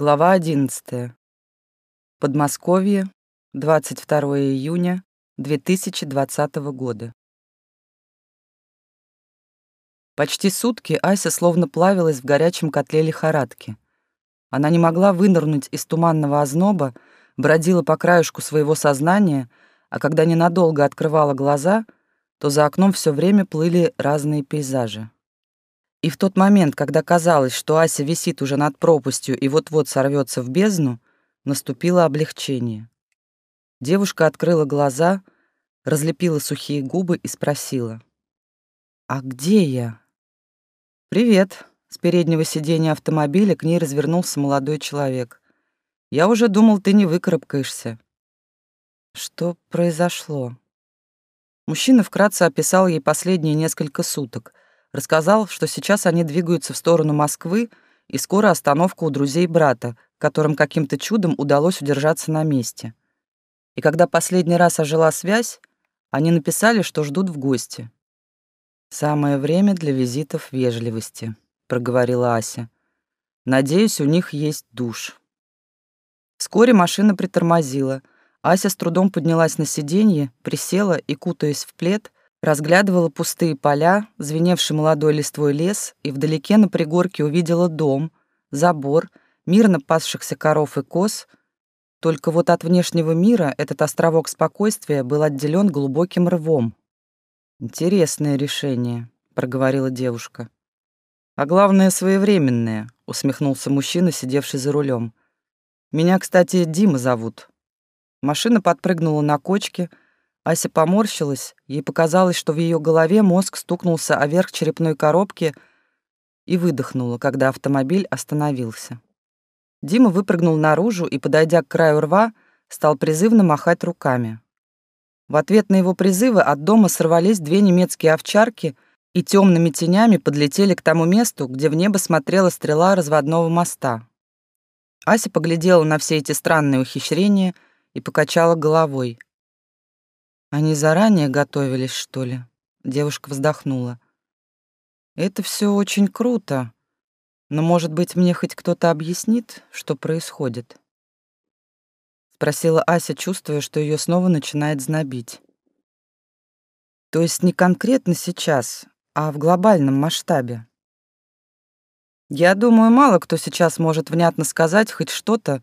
Глава 11. Подмосковье, 22 июня 2020 года. Почти сутки Ася словно плавилась в горячем котле лихорадки. Она не могла вынырнуть из туманного озноба, бродила по краешку своего сознания, а когда ненадолго открывала глаза, то за окном все время плыли разные пейзажи. И в тот момент, когда казалось, что Ася висит уже над пропастью и вот-вот сорвется в бездну, наступило облегчение. Девушка открыла глаза, разлепила сухие губы и спросила. «А где я?» «Привет», — с переднего сиденья автомобиля к ней развернулся молодой человек. «Я уже думал, ты не выкарабкаешься». «Что произошло?» Мужчина вкратце описал ей последние несколько суток — Рассказал, что сейчас они двигаются в сторону Москвы, и скоро остановка у друзей брата, которым каким-то чудом удалось удержаться на месте. И когда последний раз ожила связь, они написали, что ждут в гости. «Самое время для визитов вежливости», — проговорила Ася. «Надеюсь, у них есть душ». Вскоре машина притормозила. Ася с трудом поднялась на сиденье, присела и, кутаясь в плед, Разглядывала пустые поля, звеневший молодой листвой лес, и вдалеке на пригорке увидела дом, забор, мирно пасшихся коров и коз. Только вот от внешнего мира этот островок спокойствия был отделен глубоким рвом. «Интересное решение», — проговорила девушка. «А главное, своевременное», — усмехнулся мужчина, сидевший за рулем. «Меня, кстати, Дима зовут». Машина подпрыгнула на кочке, Ася поморщилась, ей показалось, что в ее голове мозг стукнулся о верх черепной коробки и выдохнула, когда автомобиль остановился. Дима выпрыгнул наружу и, подойдя к краю рва, стал призывно махать руками. В ответ на его призывы от дома сорвались две немецкие овчарки и темными тенями подлетели к тому месту, где в небо смотрела стрела разводного моста. Ася поглядела на все эти странные ухищрения и покачала головой — они заранее готовились, что ли? Девушка вздохнула. Это все очень круто, но, может быть, мне хоть кто-то объяснит, что происходит? Спросила Ася, чувствуя, что ее снова начинает знобить. То есть не конкретно сейчас, а в глобальном масштабе. Я думаю, мало кто сейчас может внятно сказать хоть что-то,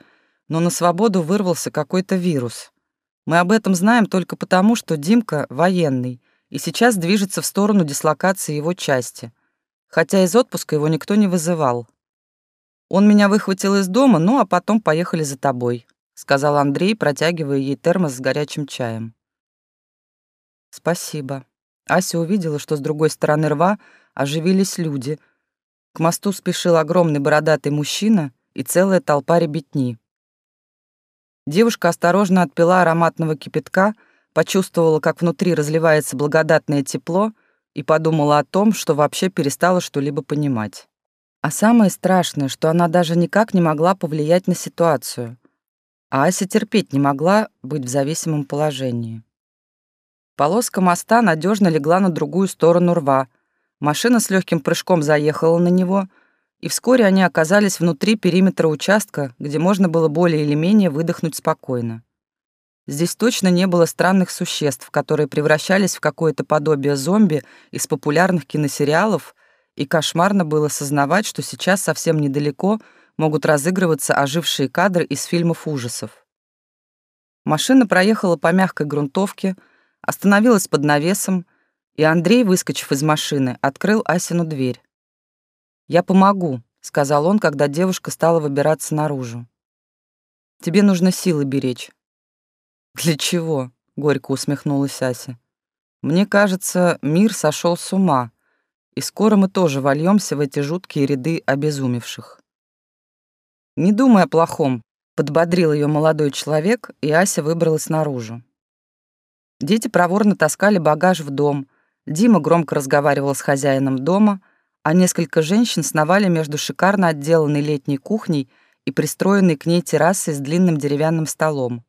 но на свободу вырвался какой-то вирус. Мы об этом знаем только потому, что Димка военный и сейчас движется в сторону дислокации его части, хотя из отпуска его никто не вызывал. Он меня выхватил из дома, ну а потом поехали за тобой, сказал Андрей, протягивая ей термос с горячим чаем. Спасибо. Ася увидела, что с другой стороны рва оживились люди. К мосту спешил огромный бородатый мужчина и целая толпа ребятни. Девушка осторожно отпила ароматного кипятка, почувствовала, как внутри разливается благодатное тепло и подумала о том, что вообще перестала что-либо понимать. А самое страшное, что она даже никак не могла повлиять на ситуацию. А Ася терпеть не могла быть в зависимом положении. Полоска моста надежно легла на другую сторону рва. Машина с легким прыжком заехала на него — и вскоре они оказались внутри периметра участка, где можно было более или менее выдохнуть спокойно. Здесь точно не было странных существ, которые превращались в какое-то подобие зомби из популярных киносериалов, и кошмарно было сознавать, что сейчас совсем недалеко могут разыгрываться ожившие кадры из фильмов ужасов. Машина проехала по мягкой грунтовке, остановилась под навесом, и Андрей, выскочив из машины, открыл Асину дверь. «Я помогу», — сказал он, когда девушка стала выбираться наружу. «Тебе нужно силы беречь». «Для чего?» — горько усмехнулась Ася. «Мне кажется, мир сошел с ума, и скоро мы тоже вольемся в эти жуткие ряды обезумевших». «Не думай о плохом», — подбодрил ее молодой человек, и Ася выбралась наружу. Дети проворно таскали багаж в дом, Дима громко разговаривал с хозяином дома — а несколько женщин сновали между шикарно отделанной летней кухней и пристроенной к ней террасой с длинным деревянным столом.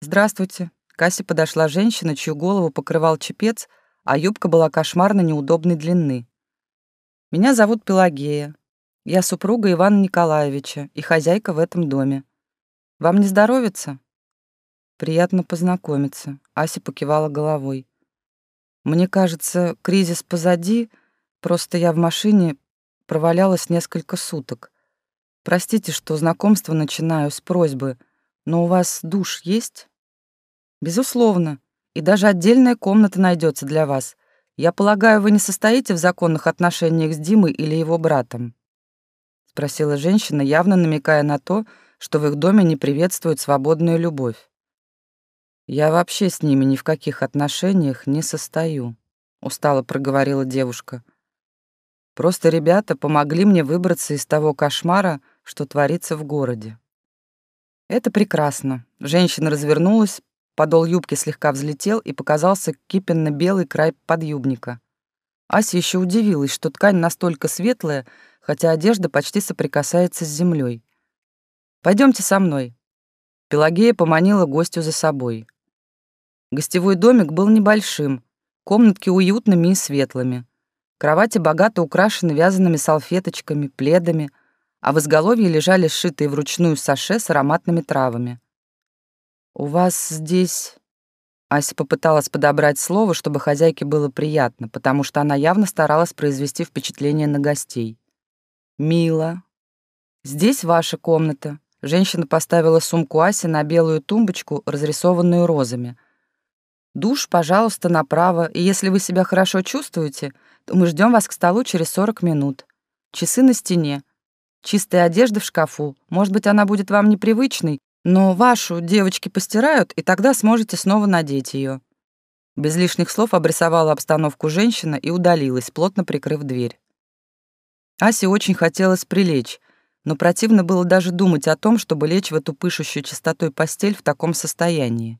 «Здравствуйте». К Кассе подошла женщина, чью голову покрывал чепец, а юбка была кошмарно неудобной длины. «Меня зовут Пелагея. Я супруга Ивана Николаевича и хозяйка в этом доме. Вам не здоровится?» «Приятно познакомиться», — Ася покивала головой. «Мне кажется, кризис позади, просто я в машине провалялась несколько суток. Простите, что знакомство начинаю с просьбы, но у вас душ есть?» «Безусловно, и даже отдельная комната найдется для вас. Я полагаю, вы не состоите в законных отношениях с Димой или его братом?» спросила женщина, явно намекая на то, что в их доме не приветствуют свободную любовь. «Я вообще с ними ни в каких отношениях не состою», — устало проговорила девушка. «Просто ребята помогли мне выбраться из того кошмара, что творится в городе». «Это прекрасно». Женщина развернулась, подол юбки слегка взлетел и показался кипенно-белый край подъюбника. Ася еще удивилась, что ткань настолько светлая, хотя одежда почти соприкасается с землей. Пойдемте со мной. Пелагея поманила гостю за собой. Гостевой домик был небольшим, комнатки уютными и светлыми. Кровати богато украшены вязаными салфеточками, пледами, а в изголовье лежали сшитые вручную саше с ароматными травами. «У вас здесь...» Ася попыталась подобрать слово, чтобы хозяйке было приятно, потому что она явно старалась произвести впечатление на гостей. «Мило. Здесь ваша комната». Женщина поставила сумку Аси на белую тумбочку, разрисованную розами. «Душ, пожалуйста, направо, и если вы себя хорошо чувствуете, мы ждем вас к столу через 40 минут. Часы на стене. Чистая одежда в шкафу. Может быть, она будет вам непривычной, но вашу девочки постирают, и тогда сможете снова надеть ее. Без лишних слов обрисовала обстановку женщина и удалилась, плотно прикрыв дверь. Асе очень хотелось прилечь, но противно было даже думать о том, чтобы лечь в эту пышущую чистотой постель в таком состоянии.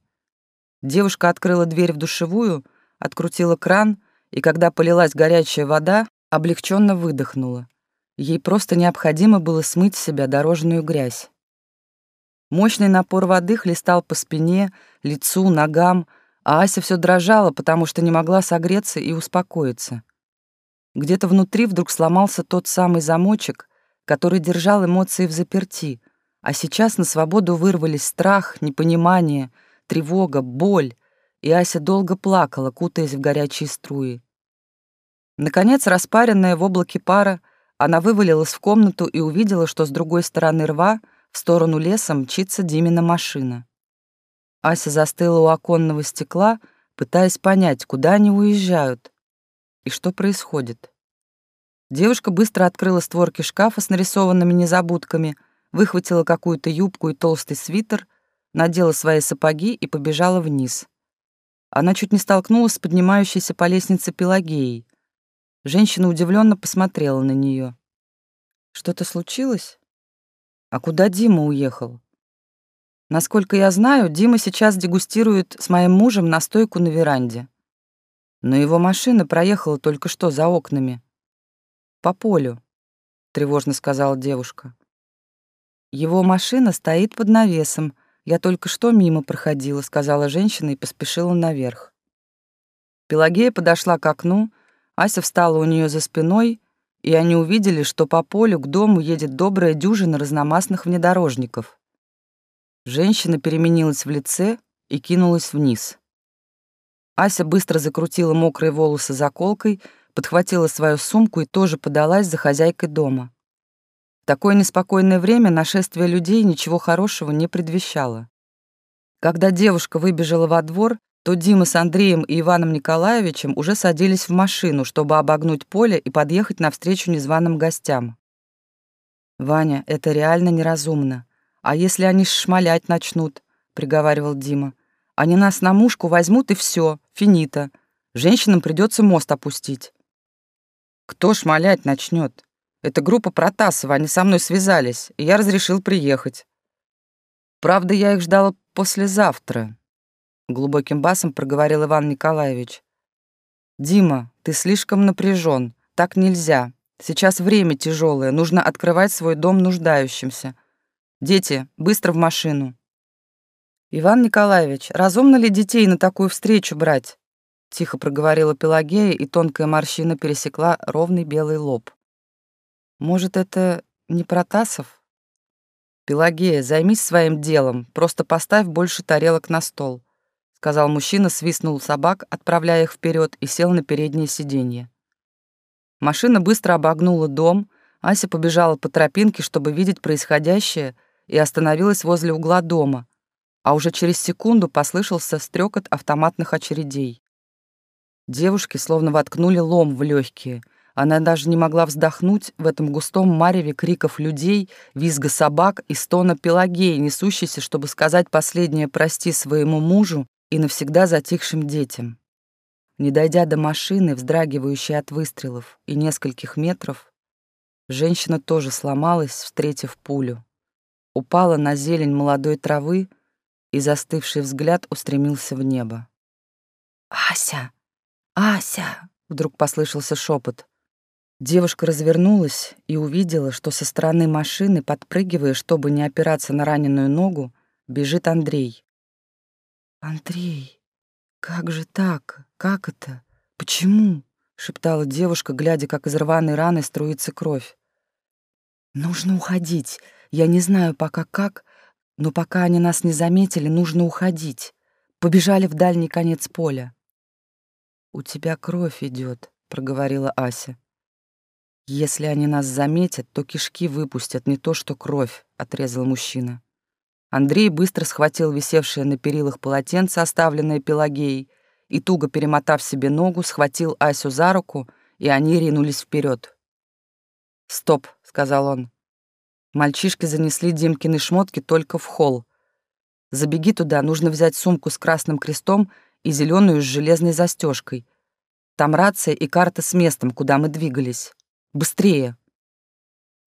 Девушка открыла дверь в душевую, открутила кран, и когда полилась горячая вода, облегченно выдохнула. Ей просто необходимо было смыть с себя дорожную грязь. Мощный напор воды хлестал по спине, лицу, ногам, а Ася все дрожала, потому что не могла согреться и успокоиться. Где-то внутри вдруг сломался тот самый замочек, который держал эмоции в заперти, а сейчас на свободу вырвались страх, непонимание, тревога, боль, и Ася долго плакала, кутаясь в горячие струи. Наконец, распаренная в облаке пара, она вывалилась в комнату и увидела, что с другой стороны рва в сторону леса мчится Димина машина. Ася застыла у оконного стекла, пытаясь понять, куда они уезжают, и что происходит. Девушка быстро открыла створки шкафа с нарисованными незабудками, выхватила какую-то юбку и толстый свитер, надела свои сапоги и побежала вниз. Она чуть не столкнулась с поднимающейся по лестнице Пелагеей. Женщина удивленно посмотрела на нее. «Что-то случилось? А куда Дима уехал?» Насколько я знаю, Дима сейчас дегустирует с моим мужем настойку на веранде. Но его машина проехала только что за окнами. По полю, тревожно сказала девушка. Его машина стоит под навесом. Я только что мимо проходила, сказала женщина и поспешила наверх. Пелагея подошла к окну, Ася встала у нее за спиной, и они увидели, что по полю к дому едет добрая дюжина разномастных внедорожников. Женщина переменилась в лице и кинулась вниз. Ася быстро закрутила мокрые волосы заколкой, подхватила свою сумку и тоже подалась за хозяйкой дома. В такое неспокойное время нашествие людей ничего хорошего не предвещало. Когда девушка выбежала во двор, то Дима с Андреем и Иваном Николаевичем уже садились в машину, чтобы обогнуть поле и подъехать навстречу незваным гостям. «Ваня, это реально неразумно. А если они шмалять начнут?» — приговаривал Дима. Они нас на мушку возьмут, и все, финита. Женщинам придется мост опустить. Кто шмалять начнет? Это группа Протасова, они со мной связались, и я разрешил приехать. Правда, я их ждала послезавтра. Глубоким басом проговорил Иван Николаевич. Дима, ты слишком напряжен. Так нельзя. Сейчас время тяжелое, нужно открывать свой дом нуждающимся. Дети, быстро в машину. «Иван Николаевич, разумно ли детей на такую встречу брать?» Тихо проговорила Пелагея, и тонкая морщина пересекла ровный белый лоб. Может, это не Протасов? Пелагея, займись своим делом, просто поставь больше тарелок на стол, сказал мужчина, свистнул собак, отправляя их вперед, и сел на переднее сиденье. Машина быстро обогнула дом, Ася побежала по тропинке, чтобы видеть происходящее, и остановилась возле угла дома, а уже через секунду послышался стрекот автоматных очередей. Девушке словно воткнули лом в легкие. Она даже не могла вздохнуть в этом густом мареве криков людей, визга собак и стона Пелагеи, несущейся, чтобы сказать последнее «прости» своему мужу и навсегда затихшим детям. Не дойдя до машины, вздрагивающей от выстрелов, и нескольких метров, женщина тоже сломалась, встретив пулю. Упала на зелень молодой травы, и застывший взгляд устремился в небо. «Ася! Ася!» — вдруг послышался шепот. Девушка развернулась и увидела, что со стороны машины, подпрыгивая, чтобы не опираться на раненую ногу, бежит Андрей. «Андрей, как же так? Как это? Почему?» — шептала девушка, глядя, как из рваной раны струится кровь. «Нужно уходить. Я не знаю пока как, но пока они нас не заметили, нужно уходить. Побежали в дальний конец поля. «У тебя кровь идет, проговорила Ася. «Если они нас заметят, то кишки выпустят, не то что кровь», — отрезал мужчина. Андрей быстро схватил висевшее на перилах полотенце, оставленное Пелагеей, и, туго перемотав себе ногу, схватил Асю за руку, и они ринулись вперед. «Стоп», — сказал он. Мальчишки занесли Димкины шмотки только в холл. Забеги туда, нужно взять сумку с красным крестом и зеленую с железной застежкой. Там рация и карта с местом, куда мы двигались. Быстрее!»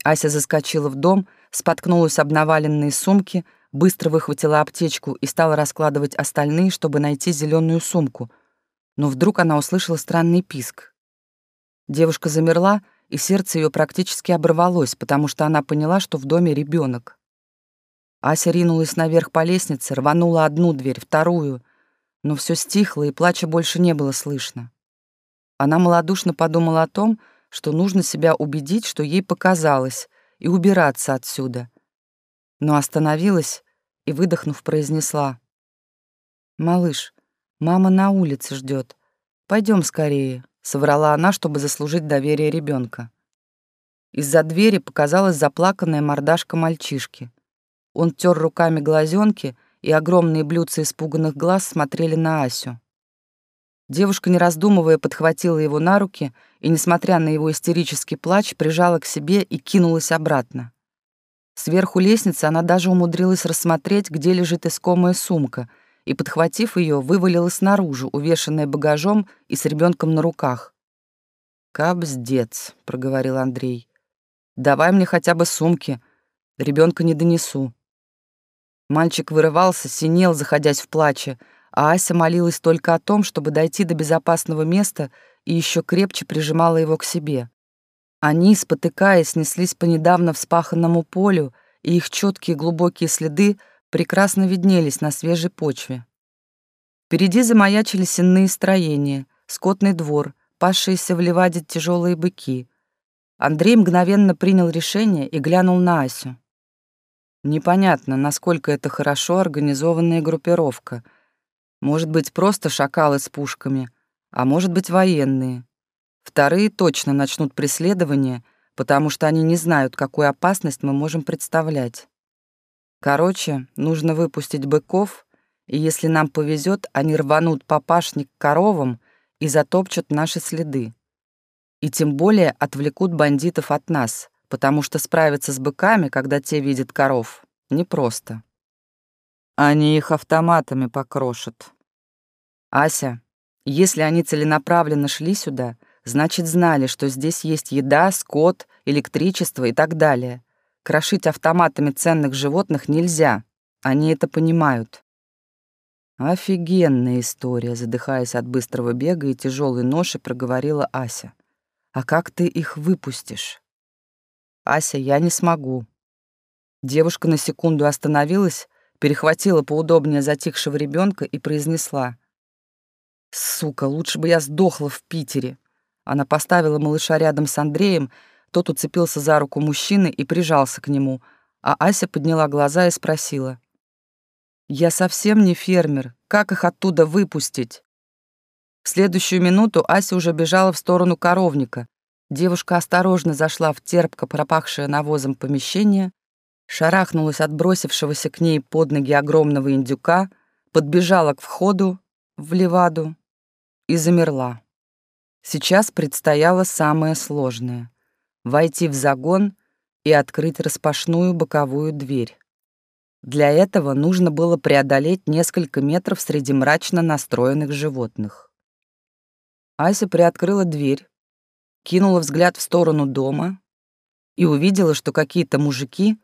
Ася заскочила в дом, споткнулась об наваленные сумки, быстро выхватила аптечку и стала раскладывать остальные, чтобы найти зеленую сумку. Но вдруг она услышала странный писк. Девушка замерла, и сердце ее практически оборвалось, потому что она поняла, что в доме ребенок. Ася ринулась наверх по лестнице, рванула одну дверь, вторую, но все стихло, и плача больше не было слышно. Она малодушно подумала о том, что нужно себя убедить, что ей показалось, и убираться отсюда. Но остановилась и, выдохнув, произнесла. «Малыш, мама на улице ждет. Пойдем скорее» соврала она, чтобы заслужить доверие ребенка. Из-за двери показалась заплаканная мордашка мальчишки. Он тер руками глазенки, и огромные блюдца испуганных глаз смотрели на Асю. Девушка, не раздумывая, подхватила его на руки и, несмотря на его истерический плач, прижала к себе и кинулась обратно. Сверху лестницы она даже умудрилась рассмотреть, где лежит искомая сумка, и, подхватив ее, вывалилась наружу, увешанная багажом и с ребенком на руках. «Кабздец», — проговорил Андрей. «Давай мне хотя бы сумки. Ребенка не донесу». Мальчик вырывался, синел, заходясь в плаче, а Ася молилась только о том, чтобы дойти до безопасного места и еще крепче прижимала его к себе. Они, спотыкаясь, неслись по недавно вспаханному полю, и их четкие глубокие следы прекрасно виднелись на свежей почве. Впереди замаячили сенные строения, скотный двор, пасшиеся в леваде тяжелые быки. Андрей мгновенно принял решение и глянул на Асю. Непонятно, насколько это хорошо организованная группировка. Может быть, просто шакалы с пушками, а может быть, военные. Вторые точно начнут преследование, потому что они не знают, какую опасность мы можем представлять. Короче, нужно выпустить быков, и если нам повезет, они рванут по пашне к коровам и затопчут наши следы. И тем более отвлекут бандитов от нас, потому что справиться с быками, когда те видят коров, непросто. Они их автоматами покрошат. Ася, если они целенаправленно шли сюда, значит, знали, что здесь есть еда, скот, электричество и так далее. Крошить автоматами ценных животных нельзя. Они это понимают. Офигенная история, задыхаясь от быстрого бега и тяжелой ноши, проговорила Ася. А как ты их выпустишь? Ася, я не смогу. Девушка на секунду остановилась, перехватила поудобнее затихшего ребенка и произнесла. «Сука, лучше бы я сдохла в Питере». Она поставила малыша рядом с Андреем, тот уцепился за руку мужчины и прижался к нему, а Ася подняла глаза и спросила. «Я совсем не фермер. Как их оттуда выпустить?» В следующую минуту Ася уже бежала в сторону коровника. Девушка осторожно зашла в терпко пропахшее навозом помещение, шарахнулась от бросившегося к ней под ноги огромного индюка, подбежала к входу в леваду и замерла. Сейчас предстояло самое сложное — войти в загон и открыть распашную боковую дверь. Для этого нужно было преодолеть несколько метров среди мрачно настроенных животных. Ася приоткрыла дверь, кинула взгляд в сторону дома и увидела, что какие-то мужики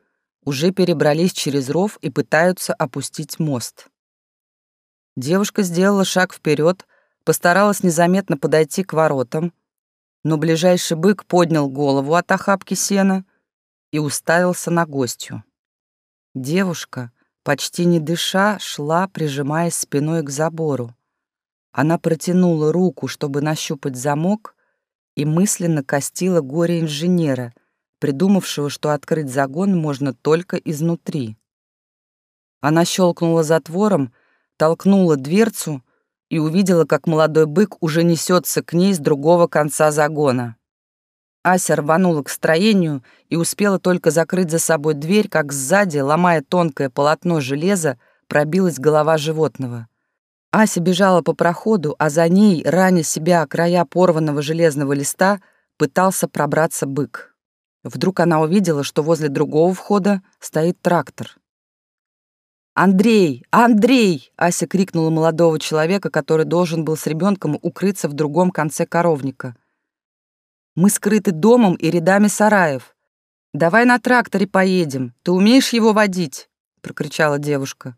уже перебрались через ров и пытаются опустить мост. Девушка сделала шаг вперед, постаралась незаметно подойти к воротам, но ближайший бык поднял голову от охапки сена и уставился на гостью. Девушка, почти не дыша, шла, прижимаясь спиной к забору. Она протянула руку, чтобы нащупать замок, и мысленно костила горе инженера, придумавшего, что открыть загон можно только изнутри. Она щелкнула затвором, толкнула дверцу и увидела, как молодой бык уже несется к ней с другого конца загона. Ася рванула к строению и успела только закрыть за собой дверь, как сзади, ломая тонкое полотно железа, пробилась голова животного. Ася бежала по проходу, а за ней, раня себя о края порванного железного листа, пытался пробраться бык. Вдруг она увидела, что возле другого входа стоит трактор. «Андрей! Андрей!» — Ася крикнула молодого человека, который должен был с ребенком укрыться в другом конце коровника. «Мы скрыты домом и рядами сараев. Давай на тракторе поедем. Ты умеешь его водить?» — прокричала девушка.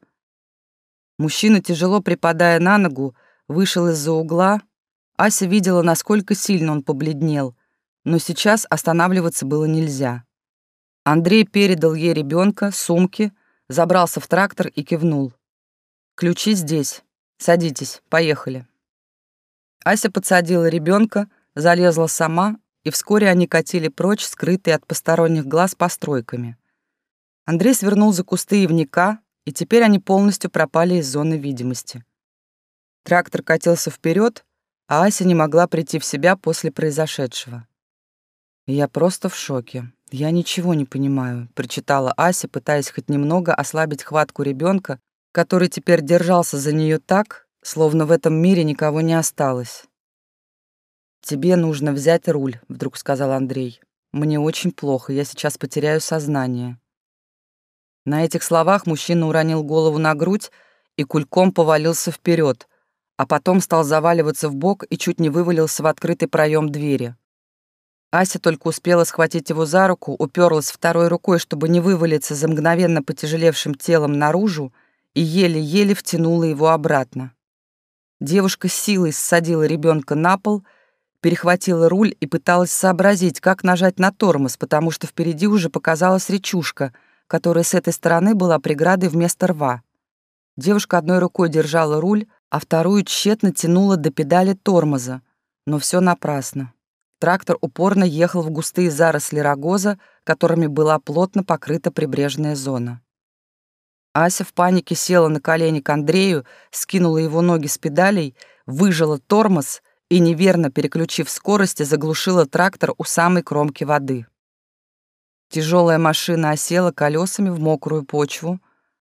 Мужчина, тяжело припадая на ногу, вышел из-за угла. Ася видела, насколько сильно он побледнел, но сейчас останавливаться было нельзя. Андрей передал ей ребенка, сумки — забрался в трактор и кивнул. «Ключи здесь. Садитесь, поехали». Ася подсадила ребенка, залезла сама, и вскоре они катили прочь, скрытые от посторонних глаз постройками. Андрей свернул за кусты ивника, и теперь они полностью пропали из зоны видимости. Трактор катился вперед, а Ася не могла прийти в себя после произошедшего. Я просто в шоке. «Я ничего не понимаю», — прочитала Ася, пытаясь хоть немного ослабить хватку ребенка, который теперь держался за нее так, словно в этом мире никого не осталось. «Тебе нужно взять руль», — вдруг сказал Андрей. «Мне очень плохо, я сейчас потеряю сознание». На этих словах мужчина уронил голову на грудь и кульком повалился вперед, а потом стал заваливаться в бок и чуть не вывалился в открытый проем двери. Ася только успела схватить его за руку, уперлась второй рукой, чтобы не вывалиться за мгновенно потяжелевшим телом наружу, и еле-еле втянула его обратно. Девушка силой ссадила ребенка на пол, перехватила руль и пыталась сообразить, как нажать на тормоз, потому что впереди уже показалась речушка, которая с этой стороны была преградой вместо рва. Девушка одной рукой держала руль, а вторую тщетно тянула до педали тормоза, но все напрасно. Трактор упорно ехал в густые заросли рогоза, которыми была плотно покрыта прибрежная зона. Ася в панике села на колени к Андрею, скинула его ноги с педалей, выжила тормоз и, неверно переключив скорость, заглушила трактор у самой кромки воды. Тяжелая машина осела колесами в мокрую почву.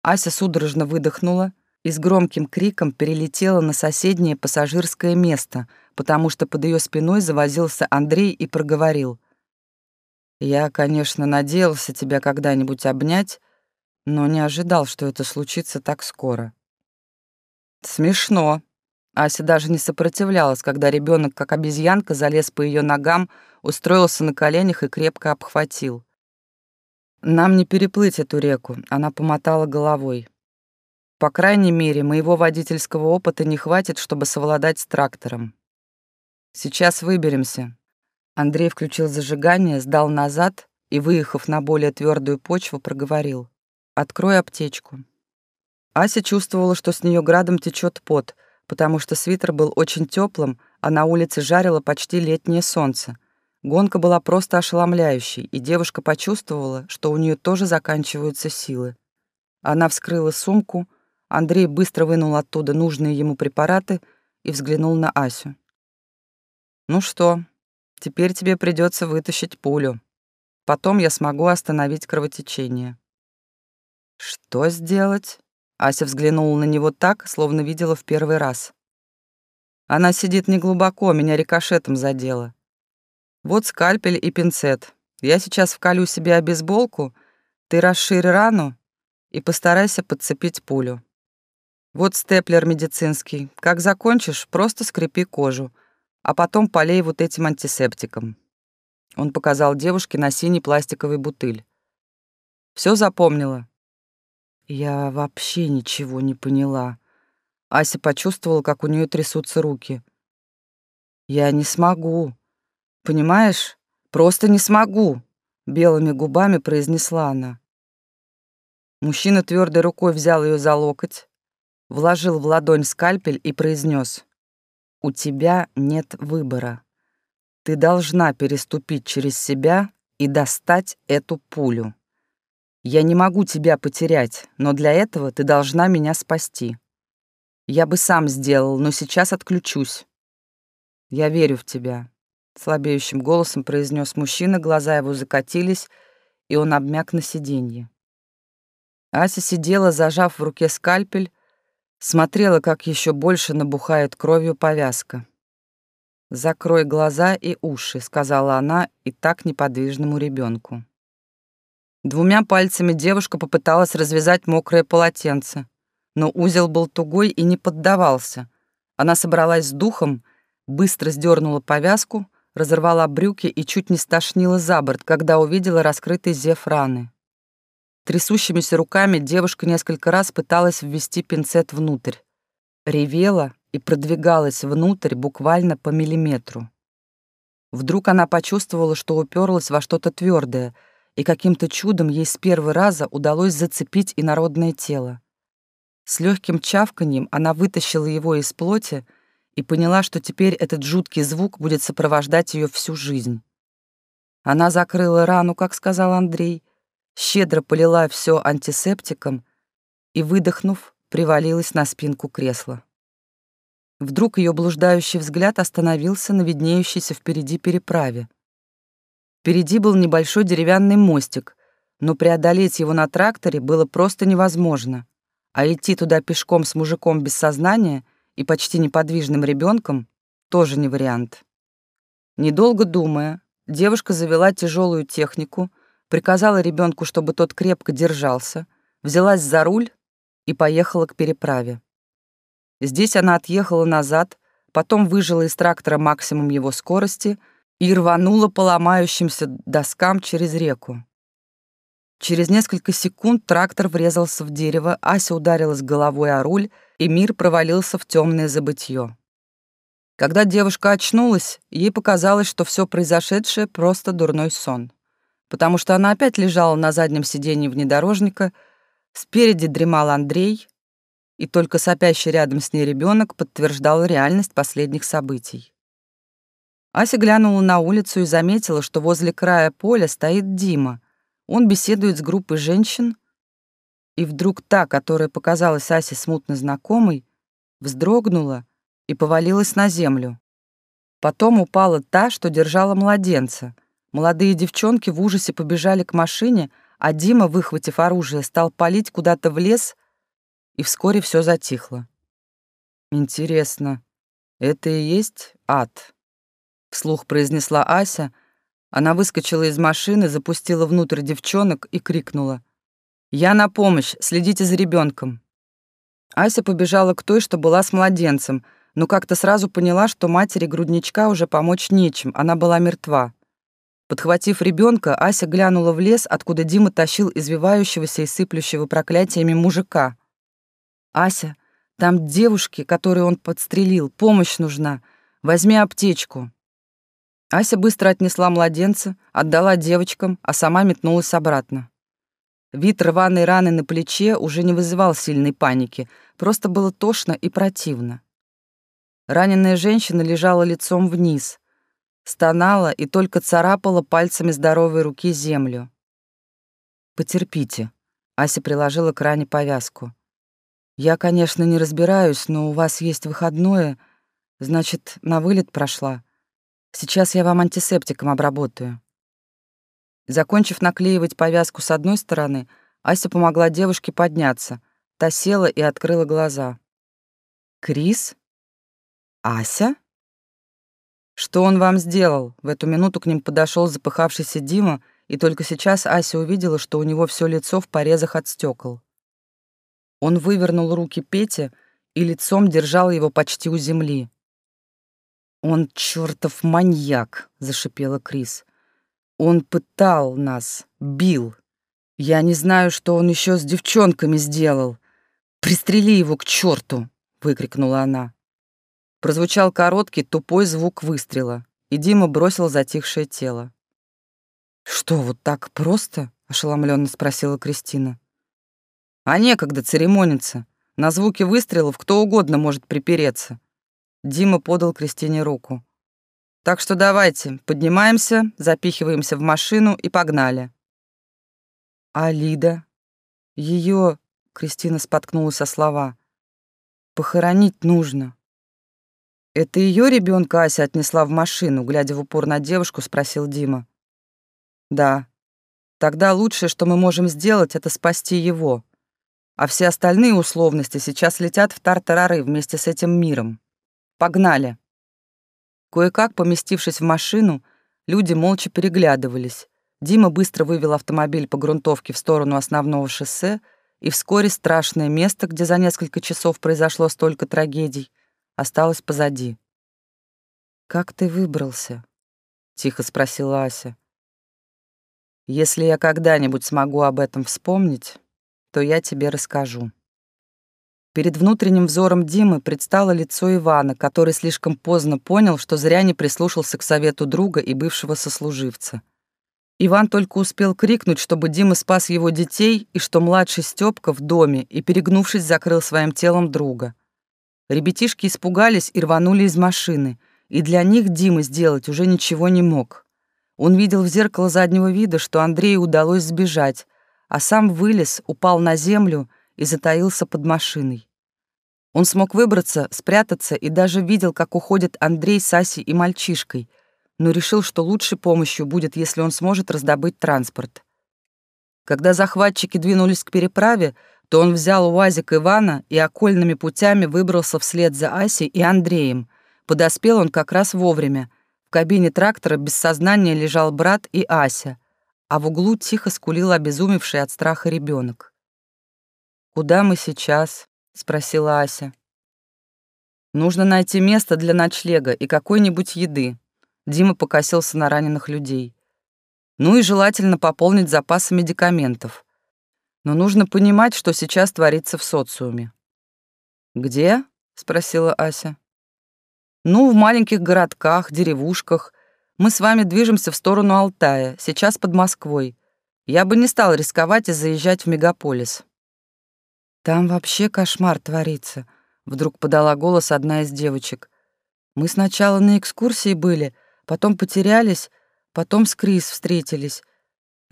Ася судорожно выдохнула и с громким криком перелетела на соседнее пассажирское место, потому что под ее спиной завозился Андрей и проговорил. «Я, конечно, надеялся тебя когда-нибудь обнять, но не ожидал, что это случится так скоро». «Смешно». Ася даже не сопротивлялась, когда ребенок, как обезьянка, залез по ее ногам, устроился на коленях и крепко обхватил. «Нам не переплыть эту реку», — она помотала головой. По крайней мере, моего водительского опыта не хватит, чтобы совладать с трактором. Сейчас выберемся. Андрей включил зажигание, сдал назад и, выехав на более твердую почву, проговорил. «Открой аптечку». Ася чувствовала, что с нее градом течет пот, потому что свитер был очень теплым, а на улице жарило почти летнее солнце. Гонка была просто ошеломляющей, и девушка почувствовала, что у нее тоже заканчиваются силы. Она вскрыла сумку, Андрей быстро вынул оттуда нужные ему препараты и взглянул на Асю. «Ну что, теперь тебе придется вытащить пулю. Потом я смогу остановить кровотечение». «Что сделать?» Ася взглянула на него так, словно видела в первый раз. «Она сидит неглубоко, меня рикошетом задела. Вот скальпель и пинцет. Я сейчас вколю себе обезболку, ты расширь рану и постарайся подцепить пулю. Вот степлер медицинский. Как закончишь, просто скрепи кожу, а потом полей вот этим антисептиком». Он показал девушке на синий пластиковый бутыль. Все запомнила?» Я вообще ничего не поняла. Ася почувствовала, как у нее трясутся руки. «Я не смогу», Понимаешь, просто не смогу, белыми губами произнесла она. Мужчина твердой рукой взял ее за локоть, вложил в ладонь скальпель и произнес: "У тебя нет выбора. Ты должна переступить через себя и достать эту пулю. Я не могу тебя потерять, но для этого ты должна меня спасти. Я бы сам сделал, но сейчас отключусь. Я верю в тебя. Слабеющим голосом произнес мужчина, глаза его закатились, и он обмяк на сиденье. Ася сидела, зажав в руке скальпель, смотрела, как еще больше набухает кровью повязка. «Закрой глаза и уши», — сказала она и так неподвижному ребенку. Двумя пальцами девушка попыталась развязать мокрое полотенце, но узел был тугой и не поддавался. Она собралась с духом, быстро сдернула повязку, разорвала брюки и чуть не стошнила за борт, когда увидела раскрытый зев раны. Трясущимися руками девушка несколько раз пыталась ввести пинцет внутрь. Ревела и продвигалась внутрь буквально по миллиметру. Вдруг она почувствовала, что уперлась во что-то твердое, и каким-то чудом ей с первого раза удалось зацепить инородное тело. С легким чавканьем она вытащила его из плоти, и поняла, что теперь этот жуткий звук будет сопровождать ее всю жизнь. Она закрыла рану, как сказал Андрей, щедро полила все антисептиком и, выдохнув, привалилась на спинку кресла. Вдруг ее блуждающий взгляд остановился на виднеющейся впереди переправе. Впереди был небольшой деревянный мостик, но преодолеть его на тракторе было просто невозможно, а идти туда пешком с мужиком без сознания и почти неподвижным ребенком тоже не вариант. Недолго думая, девушка завела тяжелую технику, приказала ребенку, чтобы тот крепко держался, взялась за руль и поехала к переправе. Здесь она отъехала назад, потом выжила из трактора максимум его скорости и рванула по ломающимся доскам через реку. Через несколько секунд трактор врезался в дерево, Ася ударилась головой о руль, и мир провалился в темное забытье. Когда девушка очнулась, ей показалось, что все произошедшее — просто дурной сон. Потому что она опять лежала на заднем сиденье внедорожника, спереди дремал Андрей, и только сопящий рядом с ней ребенок подтверждал реальность последних событий. Ася глянула на улицу и заметила, что возле края поля стоит Дима — он беседует с группой женщин, и вдруг та, которая показалась Асе смутно знакомой, вздрогнула и повалилась на землю. Потом упала та, что держала младенца. Молодые девчонки в ужасе побежали к машине, а Дима, выхватив оружие, стал палить куда-то в лес, и вскоре все затихло. «Интересно, это и есть ад?» — вслух произнесла Ася, она выскочила из машины, запустила внутрь девчонок и крикнула. «Я на помощь, следите за ребенком. Ася побежала к той, что была с младенцем, но как-то сразу поняла, что матери грудничка уже помочь нечем, она была мертва. Подхватив ребенка, Ася глянула в лес, откуда Дима тащил извивающегося и сыплющего проклятиями мужика. «Ася, там девушки, которые он подстрелил, помощь нужна. Возьми аптечку». Ася быстро отнесла младенца, отдала девочкам, а сама метнулась обратно. Вид рваной раны на плече уже не вызывал сильной паники, просто было тошно и противно. Раненая женщина лежала лицом вниз. Стонала и только царапала пальцами здоровой руки землю. «Потерпите», — Ася приложила к ране повязку. «Я, конечно, не разбираюсь, но у вас есть выходное, значит, на вылет прошла. Сейчас я вам антисептиком обработаю». Закончив наклеивать повязку с одной стороны, Ася помогла девушке подняться. Та села и открыла глаза. «Крис? Ася?» «Что он вам сделал?» В эту минуту к ним подошел запыхавшийся Дима, и только сейчас Ася увидела, что у него все лицо в порезах от стекол. Он вывернул руки Пете и лицом держал его почти у земли. «Он чертов маньяк!» — зашипела Крис. «Он пытал нас, бил. Я не знаю, что он еще с девчонками сделал. Пристрели его к черту!» — выкрикнула она. Прозвучал короткий, тупой звук выстрела, и Дима бросил затихшее тело. «Что, вот так просто?» — ошеломленно спросила Кристина. «А некогда церемониться. На звуки выстрелов кто угодно может припереться». Дима подал Кристине руку. «Так что давайте, поднимаемся, запихиваемся в машину и погнали». «А Лида? Ее...» — Кристина споткнулась о слова. «Похоронить нужно». «Это ее ребенка Ася отнесла в машину?» Глядя в упор на девушку, спросил Дима. «Да. Тогда лучшее, что мы можем сделать, это спасти его. А все остальные условности сейчас летят в тартарары вместе с этим миром. Погнали!» Кое-как, поместившись в машину, люди молча переглядывались. Дима быстро вывел автомобиль по грунтовке в сторону основного шоссе, и вскоре страшное место, где за несколько часов произошло столько трагедий, осталось позади. «Как ты выбрался?» — тихо спросила Ася. «Если я когда-нибудь смогу об этом вспомнить, то я тебе расскажу». Перед внутренним взором Димы предстало лицо Ивана, который слишком поздно понял, что зря не прислушался к совету друга и бывшего сослуживца. Иван только успел крикнуть, чтобы Дима спас его детей, и что младший Стёпка в доме, и, перегнувшись, закрыл своим телом друга. Ребятишки испугались и рванули из машины, и для них Дима сделать уже ничего не мог. Он видел в зеркало заднего вида, что Андрею удалось сбежать, а сам вылез, упал на землю и затаился под машиной. Он смог выбраться, спрятаться и даже видел, как уходят Андрей с Асей и мальчишкой, но решил, что лучшей помощью будет, если он сможет раздобыть транспорт. Когда захватчики двинулись к переправе, то он взял УАЗик Ивана и окольными путями выбрался вслед за Асей и Андреем. Подоспел он как раз вовремя. В кабине трактора без сознания лежал брат и Ася, а в углу тихо скулил обезумевший от страха ребенок. «Куда мы сейчас?» — спросила Ася. «Нужно найти место для ночлега и какой-нибудь еды». Дима покосился на раненых людей. «Ну и желательно пополнить запасы медикаментов. Но нужно понимать, что сейчас творится в социуме. «Где?» — спросила Ася. «Ну, в маленьких городках, деревушках. Мы с вами движемся в сторону Алтая, сейчас под Москвой. Я бы не стал рисковать и заезжать в мегаполис». «Там вообще кошмар творится», — вдруг подала голос одна из девочек. «Мы сначала на экскурсии были, потом потерялись, потом с Крис встретились.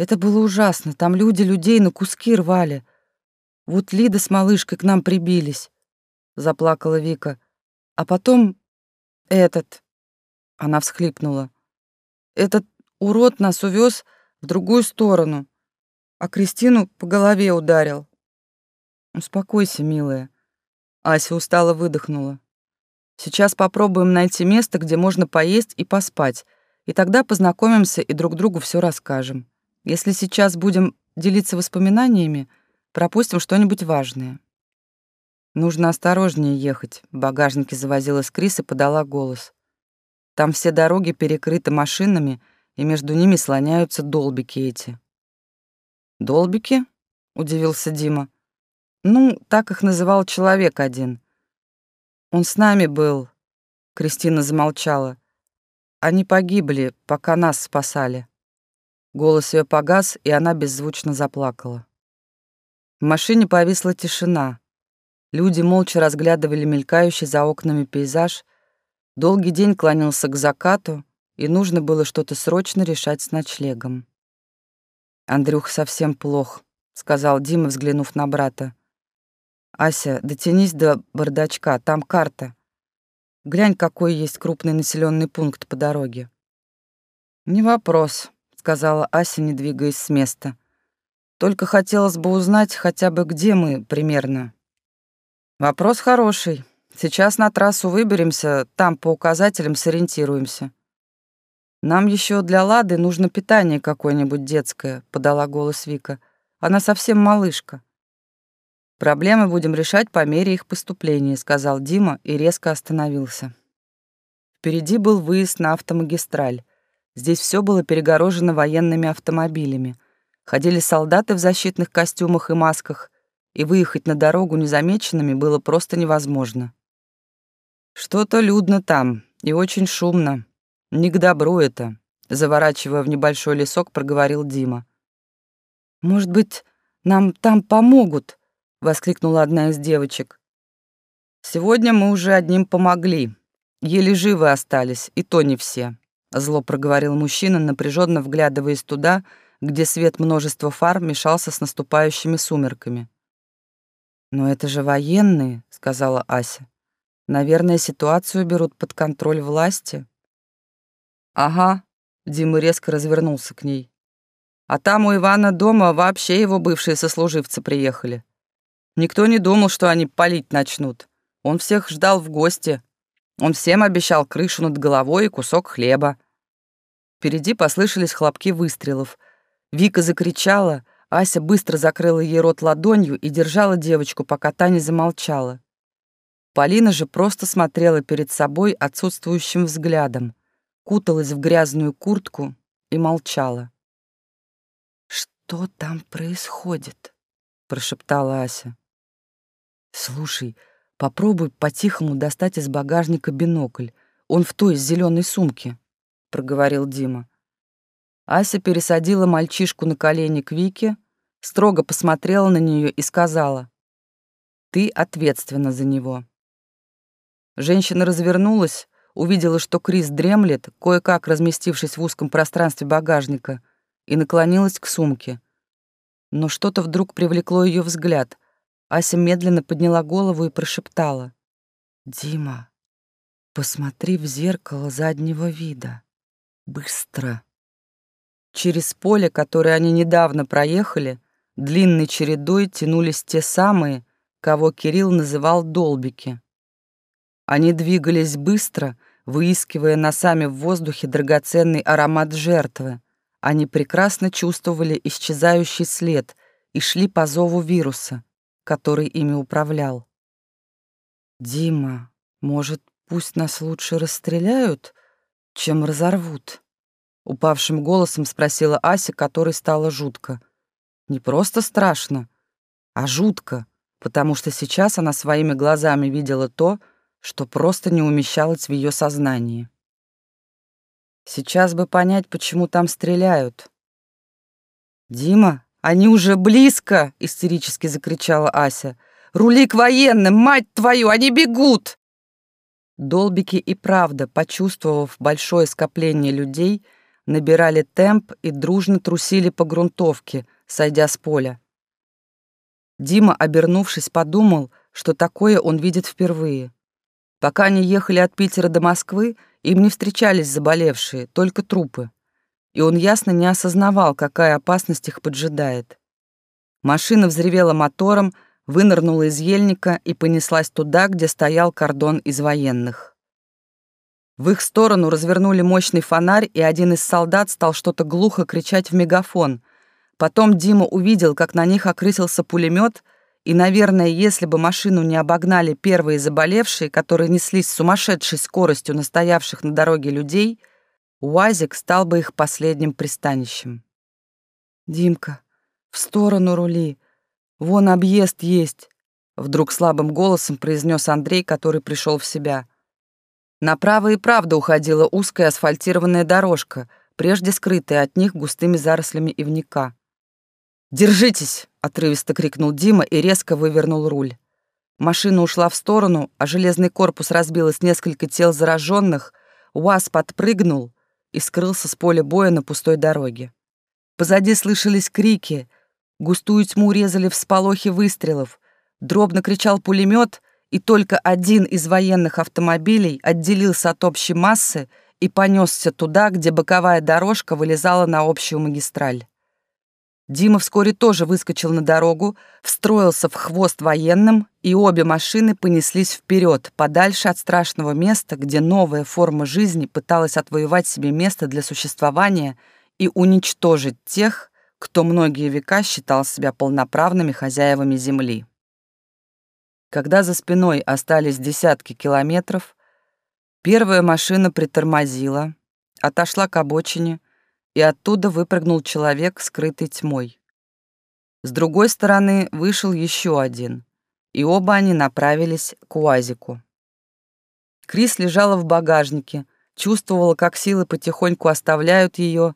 Это было ужасно. Там люди людей на куски рвали. Вот Лида с малышкой к нам прибились. Заплакала Вика. А потом этот... Она всхлипнула. Этот урод нас увез в другую сторону, а Кристину по голове ударил. Успокойся, милая. Ася устало выдохнула. Сейчас попробуем найти место, где можно поесть и поспать, и тогда познакомимся и друг другу все расскажем. Если сейчас будем делиться воспоминаниями, пропустим что-нибудь важное. Нужно осторожнее ехать. В багажнике завозилась Крис и подала голос. Там все дороги перекрыты машинами, и между ними слоняются долбики эти. «Долбики?» — удивился Дима. «Ну, так их называл человек один. Он с нами был». Кристина замолчала. «Они погибли, пока нас спасали». Голос ее погас, и она беззвучно заплакала. В машине повисла тишина. Люди молча разглядывали мелькающий за окнами пейзаж. Долгий день клонился к закату, и нужно было что-то срочно решать с ночлегом. «Андрюх совсем плох», — сказал Дима, взглянув на брата. «Ася, дотянись до бардачка, там карта. Глянь, какой есть крупный населенный пункт по дороге». «Не вопрос», — сказала Ася, не двигаясь с места. «Только хотелось бы узнать хотя бы, где мы примерно». «Вопрос хороший. Сейчас на трассу выберемся, там по указателям сориентируемся». «Нам еще для Лады нужно питание какое-нибудь детское», — подала голос Вика. «Она совсем малышка». «Проблемы будем решать по мере их поступления», — сказал Дима и резко остановился. Впереди был выезд на автомагистраль. Здесь все было перегорожено военными автомобилями. Ходили солдаты в защитных костюмах и масках, и выехать на дорогу незамеченными было просто невозможно. «Что-то людно там и очень шумно», «Не к добру это», — заворачивая в небольшой лесок, проговорил Дима. «Может быть, нам там помогут?» — воскликнула одна из девочек. «Сегодня мы уже одним помогли. Еле живы остались, и то не все», — зло проговорил мужчина, напряженно вглядываясь туда, где свет множества фар мешался с наступающими сумерками. «Но это же военные», — сказала Ася. «Наверное, ситуацию берут под контроль власти». «Ага», — Дима резко развернулся к ней. «А там у Ивана дома вообще его бывшие сослуживцы приехали. Никто не думал, что они палить начнут. Он всех ждал в гости. Он всем обещал крышу над головой и кусок хлеба». Впереди послышались хлопки выстрелов. Вика закричала, Ася быстро закрыла ей рот ладонью и держала девочку, пока та не замолчала. Полина же просто смотрела перед собой отсутствующим взглядом куталась в грязную куртку и молчала. «Что там происходит?» — прошептала Ася. «Слушай, попробуй по-тихому достать из багажника бинокль. Он в той зеленой сумке», — проговорил Дима. Ася пересадила мальчишку на колени к Вике, строго посмотрела на нее и сказала, «Ты ответственна за него». Женщина развернулась, увидела, что Крис дремлет, кое-как разместившись в узком пространстве багажника, и наклонилась к сумке. Но что-то вдруг привлекло ее взгляд. Ася медленно подняла голову и прошептала. «Дима, посмотри в зеркало заднего вида. Быстро!» Через поле, которое они недавно проехали, длинной чередой тянулись те самые, кого Кирилл называл долбики. Они двигались быстро, выискивая носами в воздухе драгоценный аромат жертвы. Они прекрасно чувствовали исчезающий след и шли по зову вируса, который ими управлял. «Дима, может, пусть нас лучше расстреляют, чем разорвут?» Упавшим голосом спросила Ася, которой стало жутко. Не просто страшно, а жутко, потому что сейчас она своими глазами видела то, что просто не умещалось в ее сознании. Сейчас бы понять, почему там стреляют. «Дима, они уже близко!» — истерически закричала Ася. «Рули к военным, мать твою, они бегут!» Долбики и правда, почувствовав большое скопление людей, набирали темп и дружно трусили по грунтовке, сойдя с поля. Дима, обернувшись, подумал, что такое он видит впервые. Пока они ехали от Питера до Москвы, им не встречались заболевшие, только трупы. И он ясно не осознавал, какая опасность их поджидает. Машина взревела мотором, вынырнула из ельника и понеслась туда, где стоял кордон из военных. В их сторону развернули мощный фонарь, и один из солдат стал что-то глухо кричать в мегафон. Потом Дима увидел, как на них окрысился пулемет — и, наверное, если бы машину не обогнали первые заболевшие, которые неслись с сумасшедшей скоростью настоявших на дороге людей, УАЗик стал бы их последним пристанищем. «Димка, в сторону рули. Вон объезд есть», — вдруг слабым голосом произнес Андрей, который пришел в себя. Направо и правда уходила узкая асфальтированная дорожка, прежде скрытая от них густыми зарослями ивника. «Держитесь!» — отрывисто крикнул Дима и резко вывернул руль. Машина ушла в сторону, а железный корпус разбилось несколько тел зараженных, УАЗ подпрыгнул, и скрылся с поля боя на пустой дороге. Позади слышались крики, густую тьму резали всполохи выстрелов, дробно кричал пулемет, и только один из военных автомобилей отделился от общей массы и понесся туда, где боковая дорожка вылезала на общую магистраль. Дима вскоре тоже выскочил на дорогу, встроился в хвост военным, и обе машины понеслись вперед, подальше от страшного места, где новая форма жизни пыталась отвоевать себе место для существования и уничтожить тех, кто многие века считал себя полноправными хозяевами земли. Когда за спиной остались десятки километров, первая машина притормозила, отошла к обочине — и оттуда выпрыгнул человек, скрытый тьмой. С другой стороны вышел еще один, и оба они направились к УАЗику. Крис лежала в багажнике, чувствовала, как силы потихоньку оставляют ее,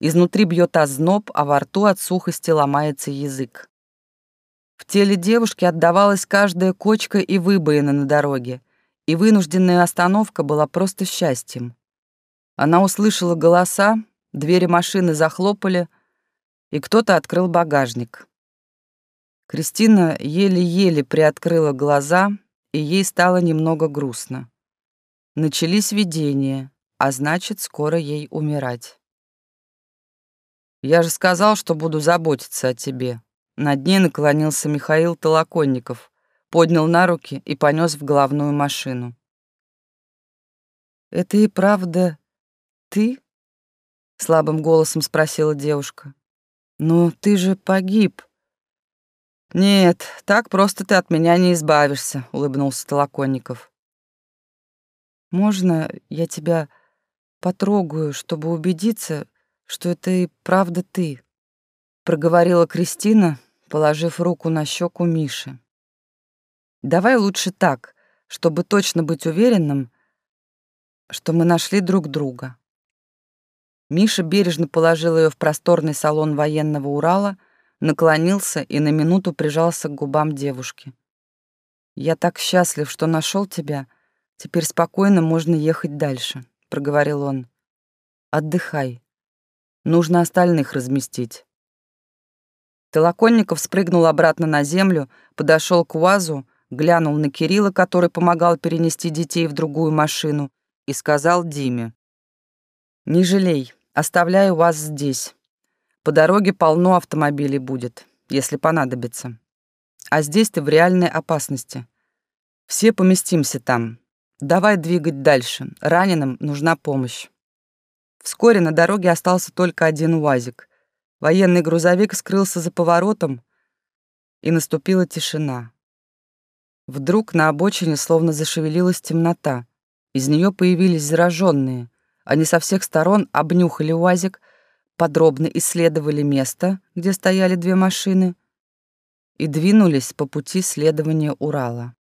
изнутри бьет озноб, а во рту от сухости ломается язык. В теле девушки отдавалась каждая кочка и выбоина на дороге, и вынужденная остановка была просто счастьем. Она услышала голоса, Двери машины захлопали, и кто-то открыл багажник. Кристина еле-еле приоткрыла глаза, и ей стало немного грустно. Начались видения, а значит, скоро ей умирать. «Я же сказал, что буду заботиться о тебе». Над ней наклонился Михаил Толоконников, поднял на руки и понес в головную машину. «Это и правда ты?» Слабым голосом спросила девушка. «Но ты же погиб». «Нет, так просто ты от меня не избавишься», — улыбнулся Толоконников. «Можно я тебя потрогаю, чтобы убедиться, что это и правда ты?» — проговорила Кристина, положив руку на щеку Миши. «Давай лучше так, чтобы точно быть уверенным, что мы нашли друг друга». Миша бережно положил ее в просторный салон военного Урала, наклонился и на минуту прижался к губам девушки. «Я так счастлив, что нашел тебя. Теперь спокойно можно ехать дальше», — проговорил он. «Отдыхай. Нужно остальных разместить». Толоконников спрыгнул обратно на землю, подошел к УАЗу, глянул на Кирилла, который помогал перенести детей в другую машину, и сказал Диме. «Не жалей, Оставляю вас здесь. По дороге полно автомобилей будет, если понадобится. А здесь ты в реальной опасности. Все поместимся там. Давай двигать дальше. Раненым нужна помощь. Вскоре на дороге остался только один УАЗик. Военный грузовик скрылся за поворотом, и наступила тишина. Вдруг на обочине словно зашевелилась темнота. Из нее появились зараженные. Они со всех сторон обнюхали УАЗик, подробно исследовали место, где стояли две машины, и двинулись по пути следования Урала.